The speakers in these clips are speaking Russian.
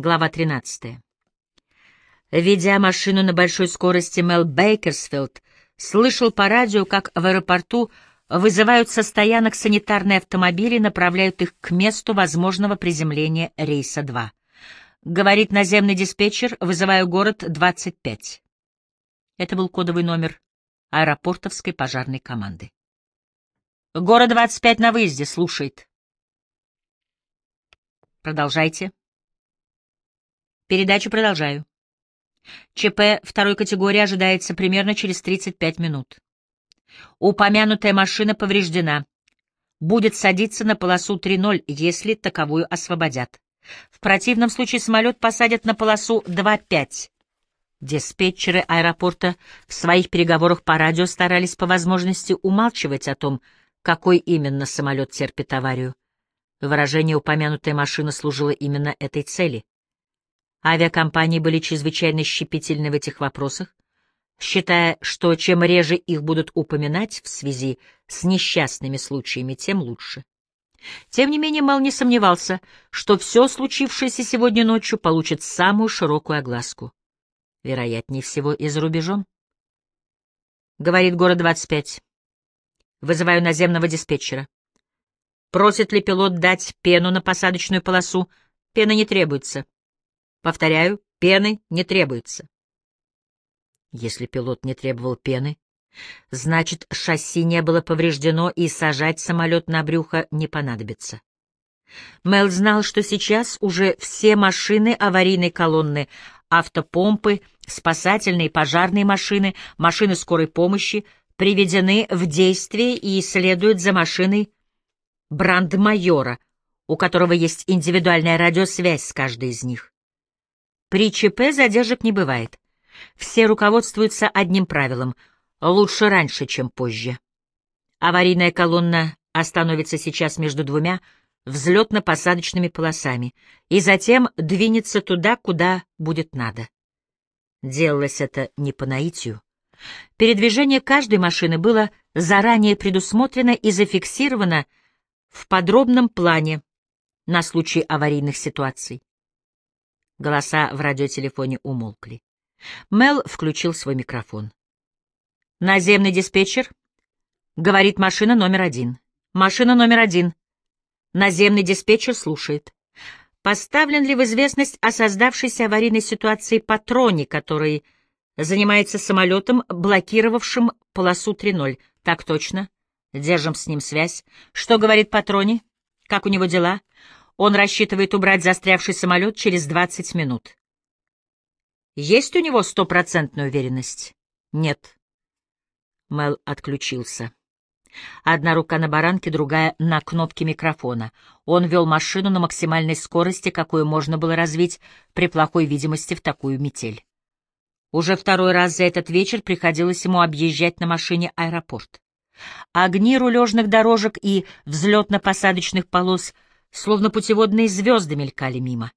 Глава 13. Ведя машину на большой скорости, Мел Бейкерсфилд слышал по радио, как в аэропорту вызывают со стоянок санитарные автомобили и направляют их к месту возможного приземления рейса 2. Говорит наземный диспетчер, вызываю город 25. Это был кодовый номер аэропортовской пожарной команды. Город 25 на выезде, слушает. Продолжайте. Передачу продолжаю. ЧП второй категории ожидается примерно через 35 минут. Упомянутая машина повреждена. Будет садиться на полосу 3.0, если таковую освободят. В противном случае самолет посадят на полосу 2.5. Диспетчеры аэропорта в своих переговорах по радио старались по возможности умалчивать о том, какой именно самолет терпит аварию. Выражение «упомянутая машина» служило именно этой цели. Авиакомпании были чрезвычайно щепетильны в этих вопросах, считая, что чем реже их будут упоминать в связи с несчастными случаями, тем лучше. Тем не менее, Мэл не сомневался, что все случившееся сегодня ночью получит самую широкую огласку. Вероятнее всего, и за рубежом. Говорит город 25. Вызываю наземного диспетчера. Просит ли пилот дать пену на посадочную полосу? Пена не требуется. Повторяю, пены не требуется. Если пилот не требовал пены, значит, шасси не было повреждено и сажать самолет на брюхо не понадобится. Мел знал, что сейчас уже все машины аварийной колонны, автопомпы, спасательные пожарные машины, машины скорой помощи приведены в действие и следуют за машиной брандмайора, у которого есть индивидуальная радиосвязь с каждой из них. При ЧП задержек не бывает. Все руководствуются одним правилом — лучше раньше, чем позже. Аварийная колонна остановится сейчас между двумя взлетно-посадочными полосами и затем двинется туда, куда будет надо. Делалось это не по наитию. Передвижение каждой машины было заранее предусмотрено и зафиксировано в подробном плане на случай аварийных ситуаций. Голоса в радиотелефоне умолкли. Мел включил свой микрофон. «Наземный диспетчер?» Говорит машина номер один. «Машина номер один». Наземный диспетчер слушает. Поставлен ли в известность о создавшейся аварийной ситуации патроне, который занимается самолетом, блокировавшим полосу 3.0? Так точно. Держим с ним связь. Что говорит патроне? Как у него дела? Он рассчитывает убрать застрявший самолет через 20 минут. Есть у него стопроцентная уверенность? Нет. Мел отключился. Одна рука на баранке, другая — на кнопке микрофона. Он вел машину на максимальной скорости, какую можно было развить при плохой видимости в такую метель. Уже второй раз за этот вечер приходилось ему объезжать на машине аэропорт. Огни рулежных дорожек и взлетно-посадочных полос — словно путеводные звезды мелькали мимо.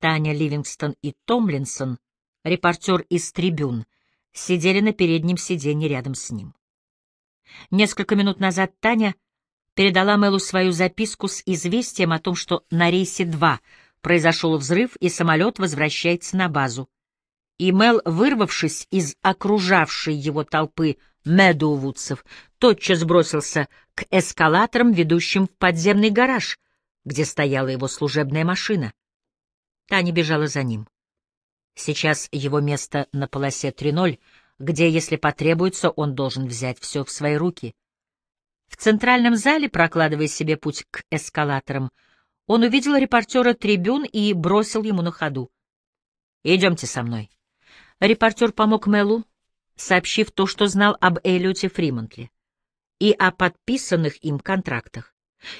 Таня Ливингстон и Томлинсон, репортер из «Трибюн», сидели на переднем сиденье рядом с ним. Несколько минут назад Таня передала Мэлу свою записку с известием о том, что на рейсе 2 произошел взрыв и самолет возвращается на базу. И Мэл, вырвавшись из окружавшей его толпы медоувудцев, тотчас бросился к эскалаторам, ведущим в подземный гараж — где стояла его служебная машина. Таня бежала за ним. Сейчас его место на полосе 3.0, где, если потребуется, он должен взять все в свои руки. В центральном зале, прокладывая себе путь к эскалаторам, он увидел репортера трибюн и бросил ему на ходу. «Идемте со мной». Репортер помог Мелу, сообщив то, что знал об Эллиоте Фримонтле и о подписанных им контрактах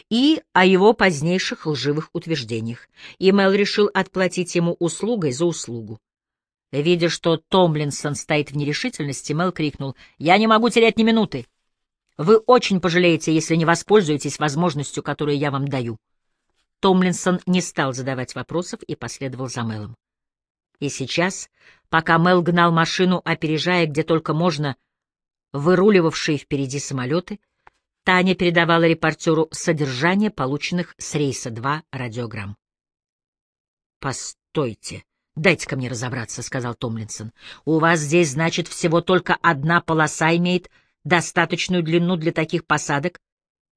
и о его позднейших лживых утверждениях, и Мел решил отплатить ему услугой за услугу. Видя, что Томлинсон стоит в нерешительности, Мел крикнул, «Я не могу терять ни минуты! Вы очень пожалеете, если не воспользуетесь возможностью, которую я вам даю». Томлинсон не стал задавать вопросов и последовал за Мелом. И сейчас, пока Мел гнал машину, опережая где только можно, выруливавшие впереди самолеты, Таня передавала репортеру содержание полученных с рейса 2 радиограмм. «Постой!» «Стойте! Дайте-ка мне разобраться», — сказал Томлинсон. «У вас здесь, значит, всего только одна полоса имеет достаточную длину для таких посадок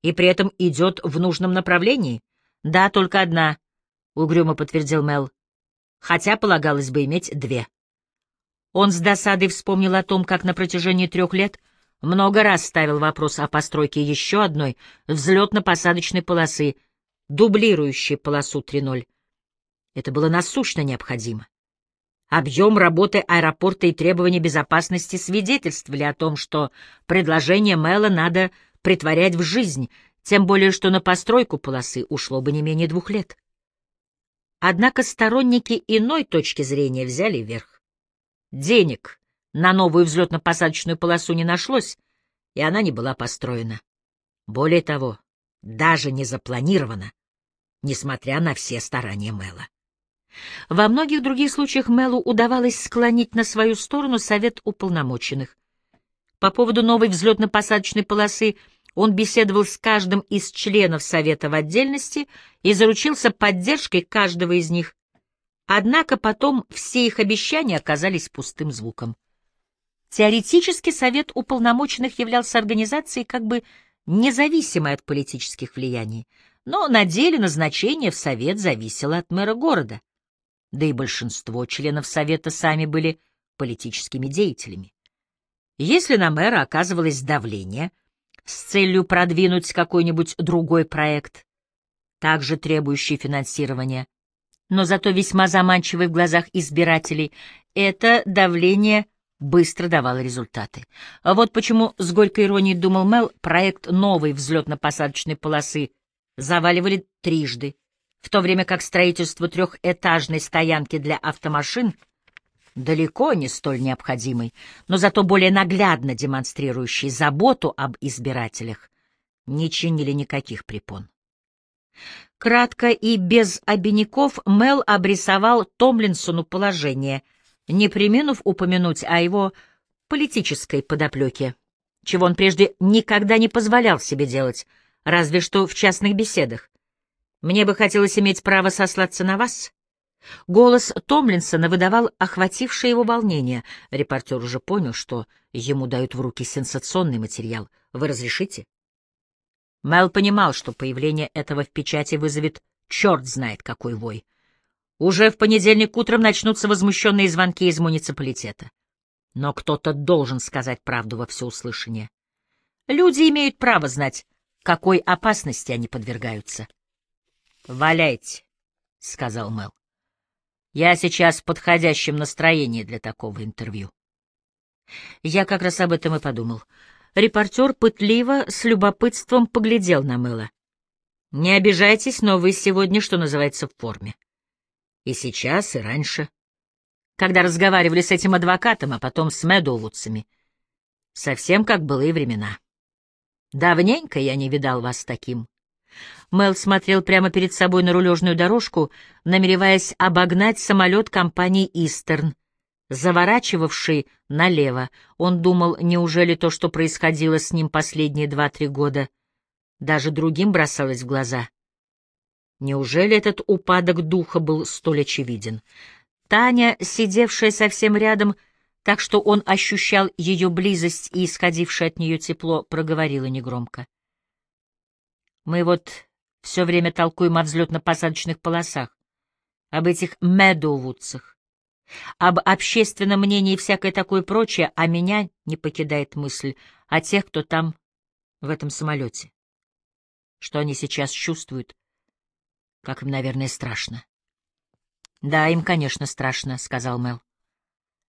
и при этом идет в нужном направлении?» «Да, только одна», — угрюмо подтвердил Мел. «Хотя полагалось бы иметь две». Он с досадой вспомнил о том, как на протяжении трех лет много раз ставил вопрос о постройке еще одной взлетно-посадочной полосы, дублирующей полосу 3.0. Это было насущно необходимо. Объем работы аэропорта и требования безопасности свидетельствовали о том, что предложение Мэла надо притворять в жизнь, тем более что на постройку полосы ушло бы не менее двух лет. Однако сторонники иной точки зрения взяли верх. Денег на новую взлетно-посадочную полосу не нашлось, и она не была построена. Более того, даже не запланирована, несмотря на все старания Мэла. Во многих других случаях Мелу удавалось склонить на свою сторону совет уполномоченных. По поводу новой взлетно-посадочной полосы он беседовал с каждым из членов совета в отдельности и заручился поддержкой каждого из них. Однако потом все их обещания оказались пустым звуком. Теоретически совет уполномоченных являлся организацией как бы независимой от политических влияний, но на деле назначение в совет зависело от мэра города да и большинство членов Совета сами были политическими деятелями. Если на мэра оказывалось давление с целью продвинуть какой-нибудь другой проект, также требующий финансирования, но зато весьма заманчивый в глазах избирателей, это давление быстро давало результаты. А вот почему, с горькой иронией думал Мел, проект новой взлетно-посадочной полосы заваливали трижды, в то время как строительство трехэтажной стоянки для автомашин далеко не столь необходимый, но зато более наглядно демонстрирующий заботу об избирателях, не чинили никаких препон. Кратко и без обиняков Мел обрисовал Томлинсону положение, не приминув упомянуть о его политической подоплеке, чего он прежде никогда не позволял себе делать, разве что в частных беседах. Мне бы хотелось иметь право сослаться на вас. Голос Томлинсона выдавал охватившее его волнение. Репортер уже понял, что ему дают в руки сенсационный материал. Вы разрешите? Мэл понимал, что появление этого в печати вызовет черт знает какой вой. Уже в понедельник утром начнутся возмущенные звонки из муниципалитета. Но кто-то должен сказать правду во всеуслышание. Люди имеют право знать, какой опасности они подвергаются. «Валяйте», — сказал Мэл. «Я сейчас в подходящем настроении для такого интервью». Я как раз об этом и подумал. Репортер пытливо, с любопытством поглядел на Мэла. «Не обижайтесь, но вы сегодня, что называется, в форме. И сейчас, и раньше. Когда разговаривали с этим адвокатом, а потом с Мэдоувудсами. Совсем как былые времена. Давненько я не видал вас таким. Мел смотрел прямо перед собой на рулежную дорожку, намереваясь обогнать самолет компании «Истерн», заворачивавший налево. Он думал, неужели то, что происходило с ним последние два-три года, даже другим бросалось в глаза. Неужели этот упадок духа был столь очевиден? Таня, сидевшая совсем рядом, так что он ощущал ее близость и исходившее от нее тепло, проговорила негромко. Мы вот все время толкуем о взлетно-посадочных полосах, об этих Медоувудсах, об общественном мнении и всякое такое прочее, а меня не покидает мысль о тех, кто там, в этом самолете. Что они сейчас чувствуют, как им, наверное, страшно. «Да, им, конечно, страшно», — сказал Мел.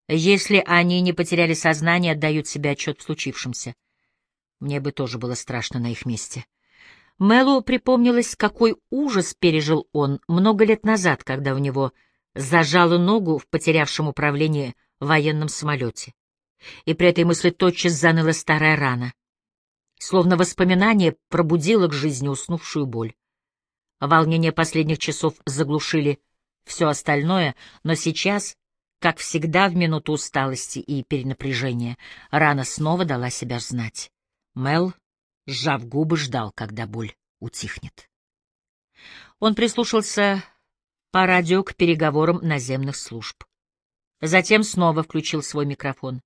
«Если они не потеряли сознание, отдают себе отчет в случившемся. Мне бы тоже было страшно на их месте». Мэлу припомнилось, какой ужас пережил он много лет назад, когда у него зажало ногу в потерявшем управлении военном самолете. И при этой мысли тотчас заныла старая рана. Словно воспоминание пробудило к жизни уснувшую боль. Волнения последних часов заглушили все остальное, но сейчас, как всегда в минуту усталости и перенапряжения, рана снова дала себя знать. Мел сжав губы, ждал, когда боль утихнет. Он прислушался по радио к переговорам наземных служб. Затем снова включил свой микрофон.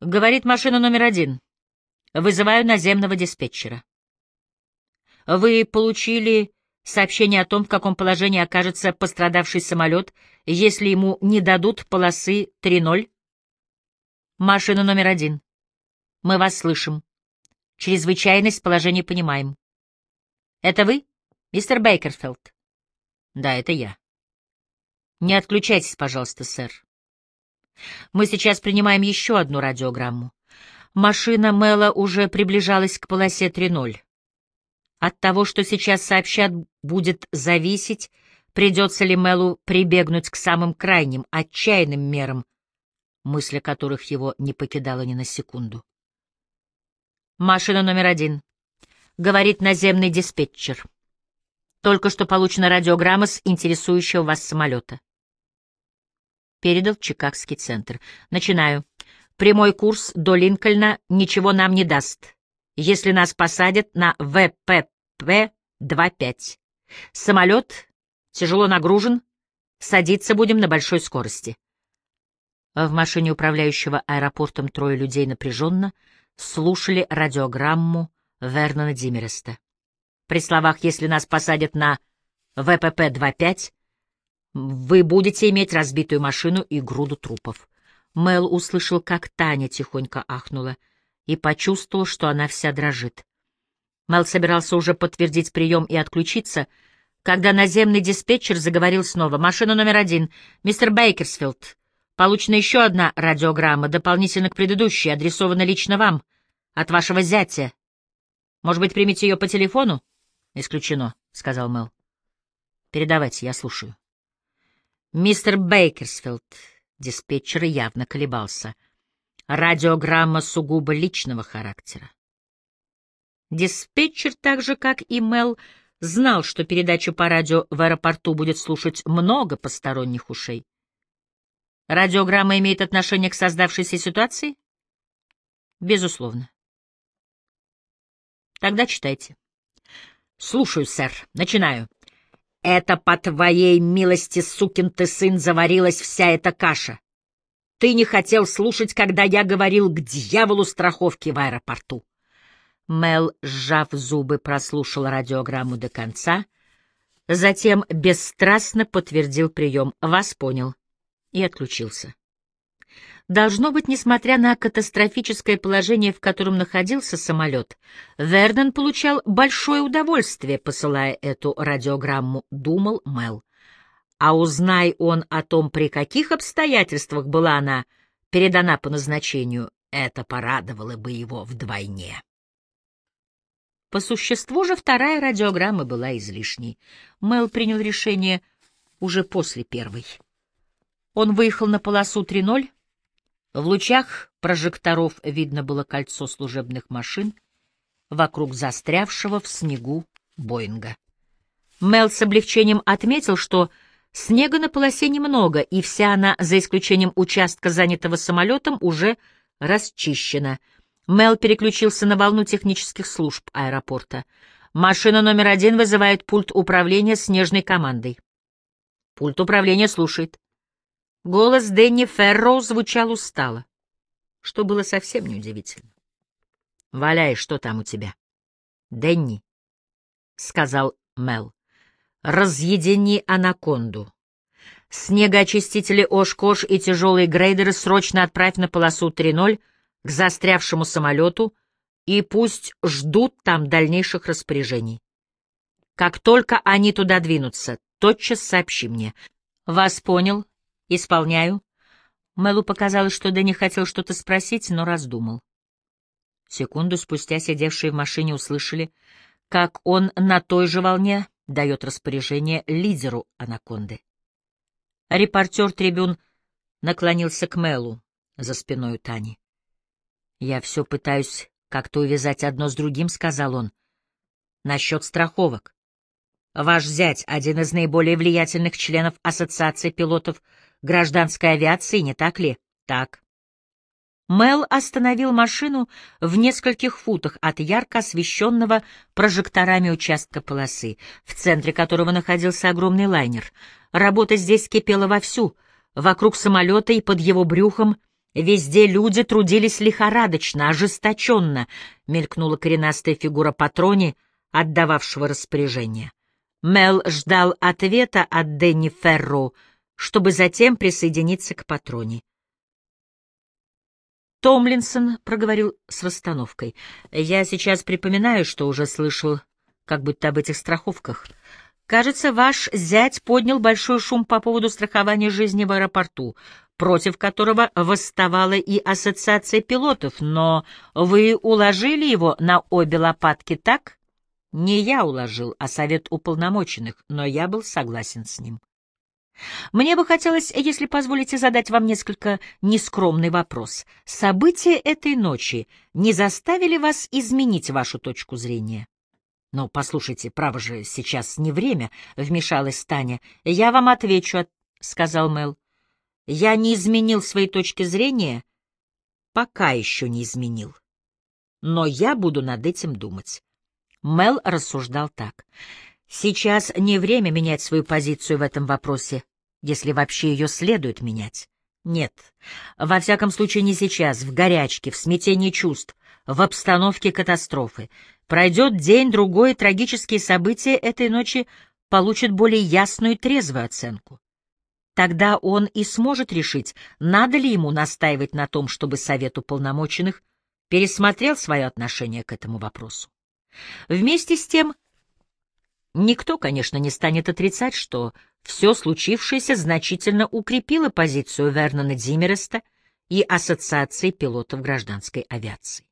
Говорит машина номер один. Вызываю наземного диспетчера. Вы получили сообщение о том, в каком положении окажется пострадавший самолет, если ему не дадут полосы 3.0? Машина номер один. Мы вас слышим. Чрезвычайность положения понимаем. Это вы, мистер Бейкерфилд? Да, это я. Не отключайтесь, пожалуйста, сэр. Мы сейчас принимаем еще одну радиограмму. Машина Мэла уже приближалась к полосе 3.0. От того, что сейчас сообщат, будет зависеть, придется ли Мэлу прибегнуть к самым крайним, отчаянным мерам, мысль о которых его не покидала ни на секунду. «Машина номер один», — говорит наземный диспетчер. «Только что получена радиограмма с интересующего вас самолета». Передал Чикагский центр. «Начинаю. Прямой курс до Линкольна ничего нам не даст, если нас посадят на ВПП-25. Самолет тяжело нагружен, садиться будем на большой скорости». В машине управляющего аэропортом трое людей напряженно слушали радиограмму Вернона Димереста. При словах «если нас посадят на ВПП-25», вы будете иметь разбитую машину и груду трупов. Мэл услышал, как Таня тихонько ахнула, и почувствовал, что она вся дрожит. Мэл собирался уже подтвердить прием и отключиться, когда наземный диспетчер заговорил снова. «Машина номер один. Мистер Бейкерсфилд. Получена еще одна радиограмма, дополнительно к предыдущей, адресована лично вам, от вашего зятя. Может быть, примите ее по телефону?» «Исключено», — сказал Мэл. «Передавайте, я слушаю». «Мистер Бейкерсфилд», — диспетчер явно колебался. «Радиограмма сугубо личного характера». Диспетчер, так же как и Мел, знал, что передачу по радио в аэропорту будет слушать много посторонних ушей. Радиограмма имеет отношение к создавшейся ситуации? Безусловно. Тогда читайте. Слушаю, сэр. Начинаю. Это по твоей милости, сукин ты сын, заварилась вся эта каша. Ты не хотел слушать, когда я говорил к дьяволу страховки в аэропорту. Мел, сжав зубы, прослушал радиограмму до конца, затем бесстрастно подтвердил прием. Вас понял. И отключился. Должно быть, несмотря на катастрофическое положение, в котором находился самолет, Верден получал большое удовольствие, посылая эту радиограмму, думал Мел. А узнай он о том, при каких обстоятельствах была она передана по назначению, это порадовало бы его вдвойне. По существу же вторая радиограмма была излишней. Мел принял решение уже после первой. Он выехал на полосу 3.0, в лучах прожекторов видно было кольцо служебных машин вокруг застрявшего в снегу Боинга. Мел с облегчением отметил, что снега на полосе немного, и вся она, за исключением участка, занятого самолетом, уже расчищена. Мел переключился на волну технических служб аэропорта. Машина номер один вызывает пульт управления снежной командой. Пульт управления слушает. Голос Дэнни Ферроу звучал устало, что было совсем неудивительно. «Валяй, что там у тебя?» «Дэнни», — сказал Мел, — «разъедини анаконду. Снегоочистители Ош-Кош и тяжелые грейдеры срочно отправь на полосу 3.0 к застрявшему самолету и пусть ждут там дальнейших распоряжений. Как только они туда двинутся, тотчас сообщи мне. Вас понял, «Исполняю». Мэлу показалось, что Дэнни хотел что-то спросить, но раздумал. Секунду спустя сидевшие в машине услышали, как он на той же волне дает распоряжение лидеру анаконды. Репортер трибюн наклонился к Мэлу за спиной Тани. «Я все пытаюсь как-то увязать одно с другим», — сказал он. «Насчет страховок. Ваш зять — один из наиболее влиятельных членов Ассоциации пилотов гражданской авиации, не так ли? Так. Мел остановил машину в нескольких футах от ярко освещенного прожекторами участка полосы, в центре которого находился огромный лайнер. Работа здесь кипела вовсю. Вокруг самолета и под его брюхом везде люди трудились лихорадочно, ожесточенно, мелькнула коренастая фигура патрони, отдававшего распоряжение. Мел ждал ответа от Дэнни Ферро, чтобы затем присоединиться к патроне. Томлинсон проговорил с расстановкой. «Я сейчас припоминаю, что уже слышал, как будто об этих страховках. Кажется, ваш зять поднял большой шум по поводу страхования жизни в аэропорту, против которого восставала и ассоциация пилотов, но вы уложили его на обе лопатки так? Не я уложил, а совет уполномоченных, но я был согласен с ним. Мне бы хотелось, если позволите, задать вам несколько нескромный вопрос. События этой ночи не заставили вас изменить вашу точку зрения? Но послушайте, право же, сейчас не время, — вмешалась Таня. Я вам отвечу, — сказал Мел. Я не изменил своей точки зрения, пока еще не изменил. Но я буду над этим думать. Мел рассуждал так. Сейчас не время менять свою позицию в этом вопросе, если вообще ее следует менять. Нет, во всяком случае не сейчас, в горячке, в смятении чувств, в обстановке катастрофы. Пройдет день-другой, трагические события этой ночи получат более ясную и трезвую оценку. Тогда он и сможет решить, надо ли ему настаивать на том, чтобы Совет уполномоченных пересмотрел свое отношение к этому вопросу. Вместе с тем, Никто, конечно, не станет отрицать, что все случившееся значительно укрепило позицию Вернона Димереста и Ассоциации пилотов гражданской авиации.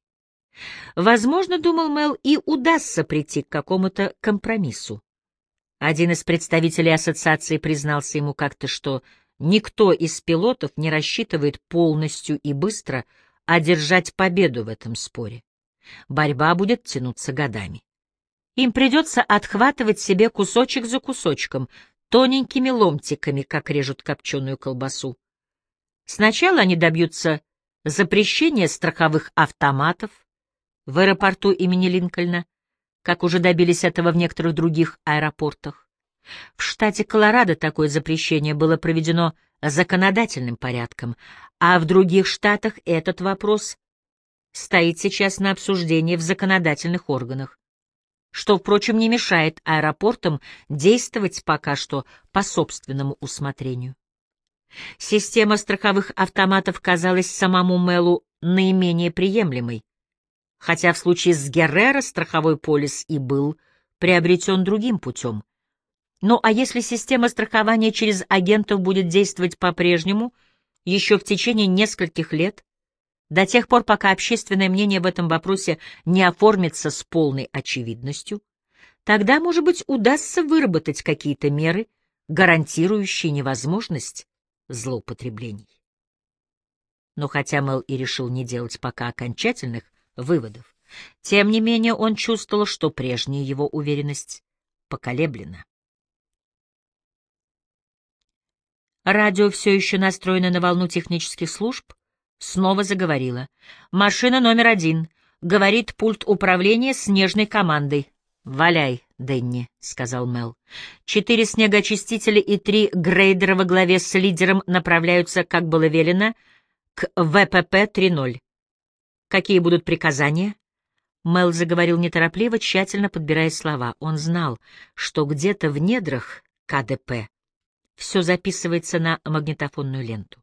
Возможно, думал Мел, и удастся прийти к какому-то компромиссу. Один из представителей ассоциации признался ему как-то, что никто из пилотов не рассчитывает полностью и быстро одержать победу в этом споре. Борьба будет тянуться годами. Им придется отхватывать себе кусочек за кусочком, тоненькими ломтиками, как режут копченую колбасу. Сначала они добьются запрещения страховых автоматов в аэропорту имени Линкольна, как уже добились этого в некоторых других аэропортах. В штате Колорадо такое запрещение было проведено законодательным порядком, а в других штатах этот вопрос стоит сейчас на обсуждении в законодательных органах что, впрочем, не мешает аэропортам действовать пока что по собственному усмотрению. Система страховых автоматов казалась самому Мелу наименее приемлемой, хотя в случае с Геррера страховой полис и был приобретен другим путем. Ну а если система страхования через агентов будет действовать по-прежнему еще в течение нескольких лет, до тех пор, пока общественное мнение в этом вопросе не оформится с полной очевидностью, тогда, может быть, удастся выработать какие-то меры, гарантирующие невозможность злоупотреблений. Но хотя Мэл и решил не делать пока окончательных выводов, тем не менее он чувствовал, что прежняя его уверенность поколеблена. Радио все еще настроено на волну технических служб, Снова заговорила. «Машина номер один», — говорит пульт управления снежной командой. «Валяй, Дэнни», — сказал Мел. «Четыре снегоочистителя и три грейдера во главе с лидером направляются, как было велено, к ВПП-3.0. Какие будут приказания?» Мел заговорил неторопливо, тщательно подбирая слова. Он знал, что где-то в недрах КДП все записывается на магнитофонную ленту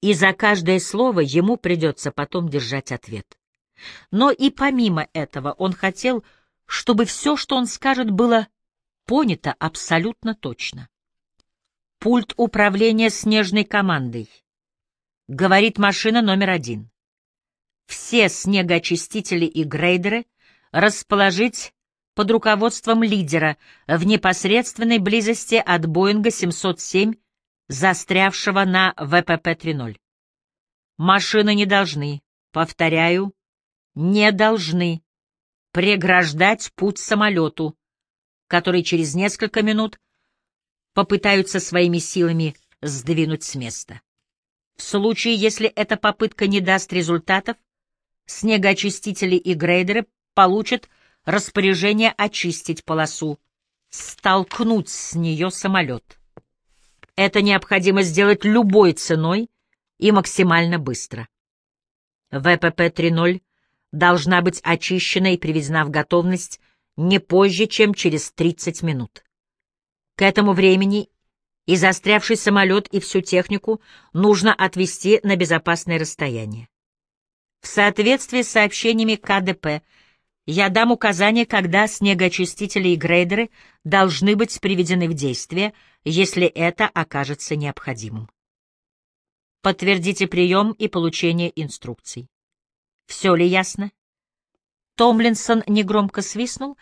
и за каждое слово ему придется потом держать ответ. Но и помимо этого он хотел, чтобы все, что он скажет, было понято абсолютно точно. Пульт управления снежной командой. Говорит машина номер один. Все снегоочистители и грейдеры расположить под руководством лидера в непосредственной близости от Боинга 707 застрявшего на ВПП-3.0. Машины не должны, повторяю, не должны преграждать путь самолету, который через несколько минут попытаются своими силами сдвинуть с места. В случае, если эта попытка не даст результатов, снегоочистители и грейдеры получат распоряжение очистить полосу, столкнуть с нее самолет. Это необходимо сделать любой ценой и максимально быстро. ВПП 3.0 должна быть очищена и приведена в готовность не позже, чем через 30 минут. К этому времени и застрявший самолет, и всю технику нужно отвести на безопасное расстояние. В соответствии с сообщениями КДП я дам указание, когда снегоочистители и грейдеры должны быть приведены в действие, если это окажется необходимым. Подтвердите прием и получение инструкций. Все ли ясно? Томлинсон негромко свистнул.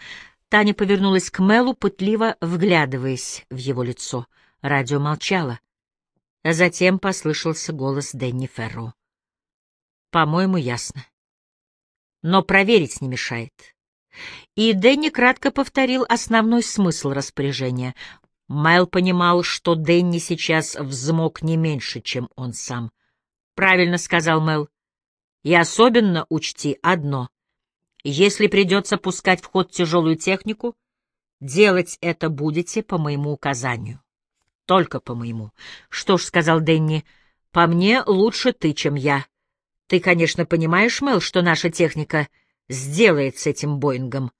Таня повернулась к Мелу, пытливо вглядываясь в его лицо. Радио молчало. Затем послышался голос Дэнни Ферро. «По-моему, ясно. Но проверить не мешает». И Дэнни кратко повторил основной смысл распоряжения. Мэл понимал, что Дэнни сейчас взмок не меньше, чем он сам. «Правильно», — сказал Мэл. «И особенно учти одно. Если придется пускать в ход тяжелую технику, делать это будете по моему указанию. Только по моему. Что ж, — сказал Дэнни, — по мне лучше ты, чем я. Ты, конечно, понимаешь, Мэл, что наша техника сделает с этим Боингом.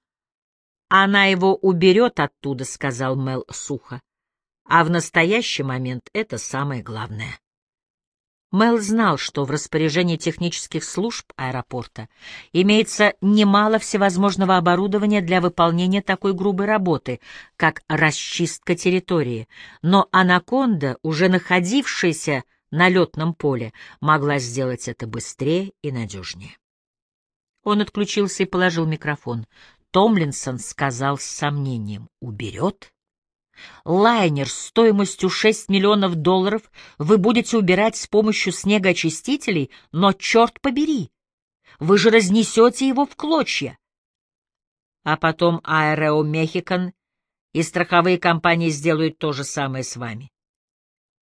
Она его уберет оттуда, — сказал Мел сухо. А в настоящий момент это самое главное. Мел знал, что в распоряжении технических служб аэропорта имеется немало всевозможного оборудования для выполнения такой грубой работы, как расчистка территории, но «Анаконда», уже находившаяся на летном поле, могла сделать это быстрее и надежнее. Он отключился и положил микрофон. Томлинсон сказал с сомнением. «Уберет?» «Лайнер стоимостью 6 миллионов долларов вы будете убирать с помощью снегоочистителей, но, черт побери, вы же разнесете его в клочья!» А потом Аэрео Мехикан и страховые компании сделают то же самое с вами.